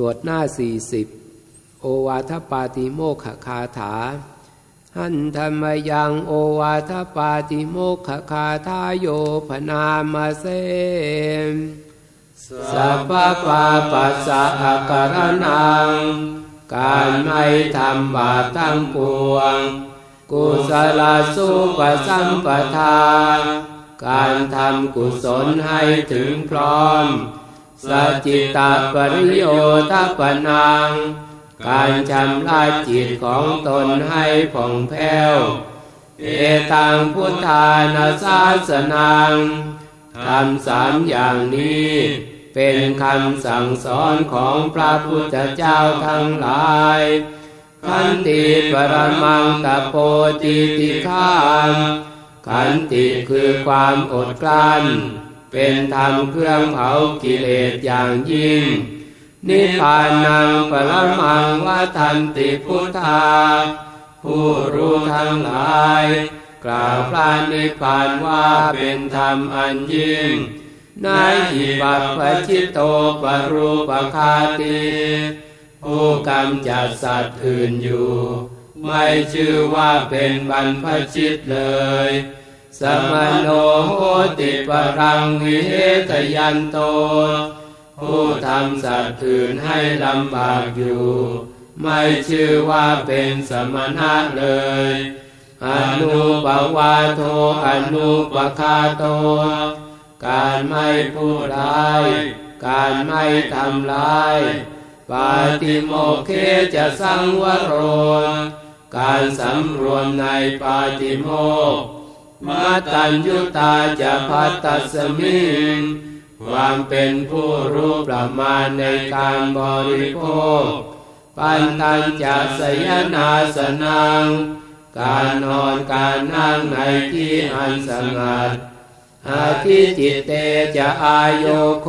สวดหน้าสี่สิบโอวาทปาติโมขคาถา หันธรรมยังโอวาทปาติโมขคาทาโยพนามาเซมสัพพปาปัสสะอาการนัง การไม่ทำบาปทั้งปวง กุศลสุปสัมปทา การทำกุศลให้ถึงพร้อม สัจิตาปริโยทัปนัง การชำระจิตของตนให้ผ่องแผ้ว เอตังพุทธานาสาสนังทำสามอย่างนี้ เป็นคำสั่งสอนของพระพุทธเจ้าทั้งหลายขันติปรมังตโปติติขามขันติคือความอดกลั้น เป็นธรรมเครื่องเผากิเลสอย่างยิ่ง นิพพานังปรมังวัทันติพุทธา ผู้รู้ทั้งหลาย กล่าวพระนิพพานว่าเป็นธรรมอันยิ่งนายอิบัตปชิตโตปรูปคาติผู้กำจัดสัตว์อื่นอยู่ ไม่ชื่อว่าเป็นบรรพชิตเลย สมโนโหติปรังวิเหตยันโต ผู้ทำสัตว์อื่นให้ลำบากอยู่ ไม่ชื่อว่าเป็นสมณะเลย อนุปวาโทอนุปคาโต การไม่พูดร้าย การไม่ทำร้าย ปาติโมเคจะสังวโร การสำรวมในปาติโมก มาตัญยุตาจะพัตตสมิงความเป็นผู้รู้ประมาณในการบริโภค ปันตัญจะสยนาสนัง การนอนการนั่งในที่อันสงัดอาทิจิตเตจะอายโยโค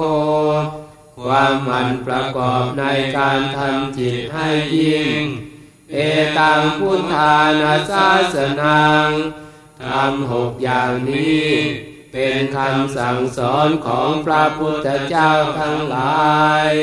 ความมันประกอบในการทำจิตให้ยิ่ง เอตังพุทธานาสาสนัง ทำหกอย่างนี้ เป็นคำสั่งสอนของพระพุทธเจ้าทั้งหลาย